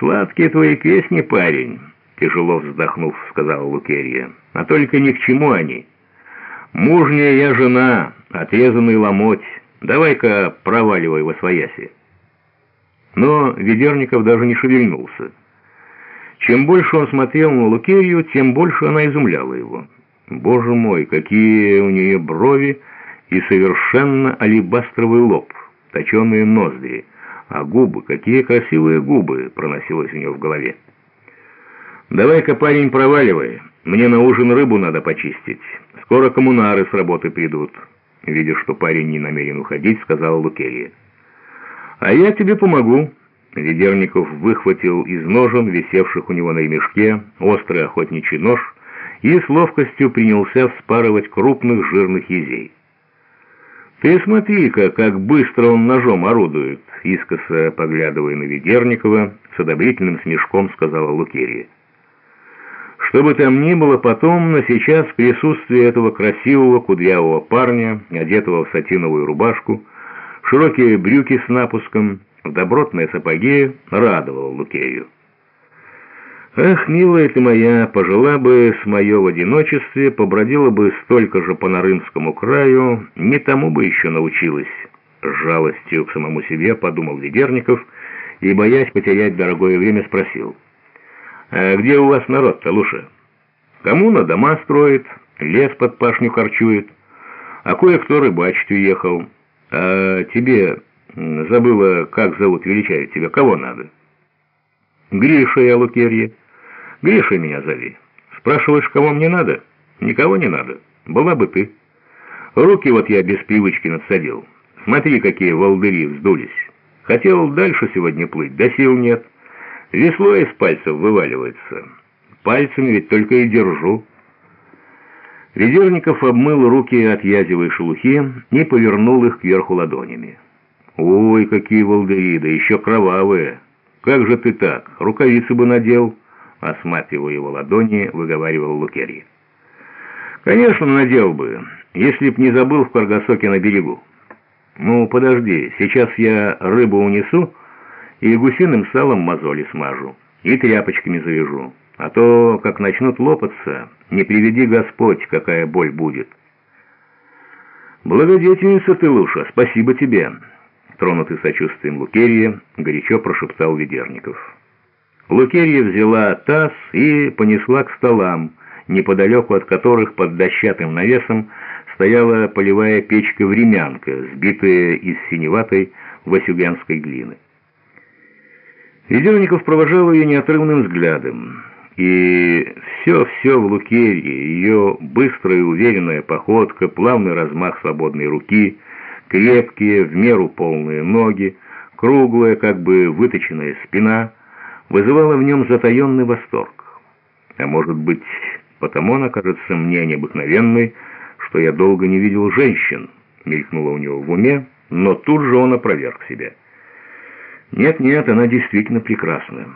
«Сладкие твои песни, парень», — тяжело вздохнув, сказала Лукерья. «А только ни к чему они. Мужняя я жена, отрезанный ломоть. Давай-ка проваливай во свояси». Но Ведерников даже не шевельнулся. Чем больше он смотрел на Лукерью, тем больше она изумляла его. Боже мой, какие у нее брови и совершенно алебастровый лоб, точеные ноздри, а губы, какие красивые губы, проносилось у нее в голове. «Давай-ка, парень, проваливай, мне на ужин рыбу надо почистить, скоро коммунары с работы придут». Видя, что парень не намерен уходить, сказала Лукерья. «А я тебе помогу». Ведерников выхватил из ножен, висевших у него на ремешке, острый охотничий нож и с ловкостью принялся вспарывать крупных жирных езей. «Ты смотри-ка, как быстро он ножом орудует», — искоса поглядывая на Ведерникова, с одобрительным смешком сказала Лукерия. Что бы там ни было потом, но сейчас в присутствии этого красивого кудрявого парня, одетого в сатиновую рубашку, широкие брюки с напуском, в добротные сапоги, радовал Лукею. «Ах, милая ты моя, пожила бы с мое в одиночестве, побродила бы столько же по Нарымскому краю, не тому бы еще научилась». С жалостью к самому себе подумал Ведерников и, боясь потерять дорогое время, спросил. «А где у вас народ-то, Луша? Коммуна дома строит, лес под пашню харчует, а кое-кто рыбачить уехал». «А тебе, забыла, как зовут, величает тебя, кого надо?» «Гриша я, Лукерья. Гриша меня зови. Спрашиваешь, кого мне надо? Никого не надо. Была бы ты. Руки вот я без привычки надсадил. Смотри, какие волдыри вздулись. Хотел дальше сегодня плыть, да сил нет. Весло из пальцев вываливается. Пальцами ведь только и держу». Ведерников обмыл руки от язевой шелухи и повернул их кверху ладонями. «Ой, какие волдыри, да еще кровавые! Как же ты так? Рукавицы бы надел!» Осматривая его ладони, выговаривал Лукерья. «Конечно, надел бы, если б не забыл в Каргасоке на берегу. Ну, подожди, сейчас я рыбу унесу и гусиным салом мозоли смажу, и тряпочками завяжу. А то, как начнут лопаться, не приведи Господь, какая боль будет. Благодетельница ты, Луша, спасибо тебе. Тронутый сочувствием Лукерья, горячо прошептал Ведерников. Лукерья взяла таз и понесла к столам, неподалеку от которых под дощатым навесом стояла полевая печка-времянка, сбитая из синеватой васюганской глины. Ведерников провожал ее неотрывным взглядом. И все-все в Лукерье, ее быстрая и уверенная походка, плавный размах свободной руки, крепкие, в меру полные ноги, круглая, как бы выточенная спина, вызывала в нем затаенный восторг. А может быть, потому она кажется мне необыкновенной, что я долго не видел женщин, мелькнуло у него в уме, но тут же он опроверг себя. Нет-нет, она действительно прекрасная.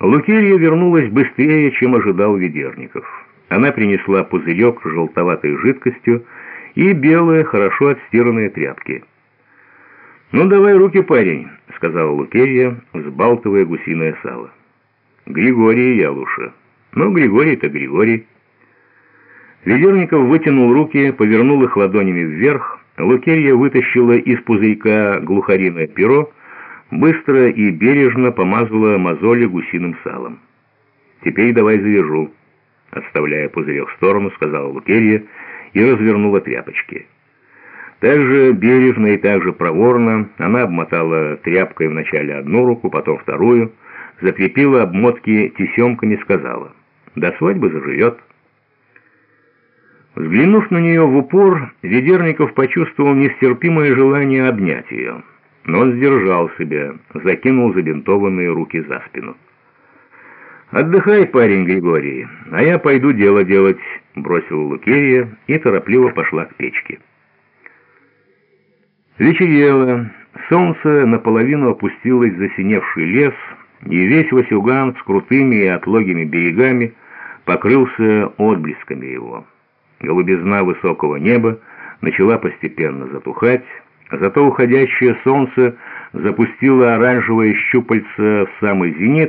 Лукерья вернулась быстрее, чем ожидал Ведерников. Она принесла пузырек с желтоватой жидкостью и белые, хорошо отстиранные тряпки. «Ну, давай руки, парень», — сказала Лукерья, взбалтывая гусиное сало. «Григорий я лучше». «Ну, Григорий-то Григорий». Ведерников вытянул руки, повернул их ладонями вверх. Лукерья вытащила из пузырька глухариное перо, быстро и бережно помазала мозоли гусиным салом. «Теперь давай завяжу», — отставляя пузырек в сторону, сказала Лукерья и развернула тряпочки. Также бережно и также проворно она обмотала тряпкой вначале одну руку, потом вторую, закрепила обмотки тесемками, сказала «До свадьбы заживет». Взглянув на нее в упор, Ведерников почувствовал нестерпимое желание обнять ее но он сдержал себя, закинул забинтованные руки за спину. «Отдыхай, парень Григорий, а я пойду дело делать», — бросила Лукерия и торопливо пошла к печке. Вечерело, солнце наполовину опустилось в засиневший лес, и весь Васюган с крутыми и отлогими берегами покрылся отблесками его. Голубизна высокого неба начала постепенно затухать, Зато уходящее солнце запустила оранжевое щупальце в самый зенит,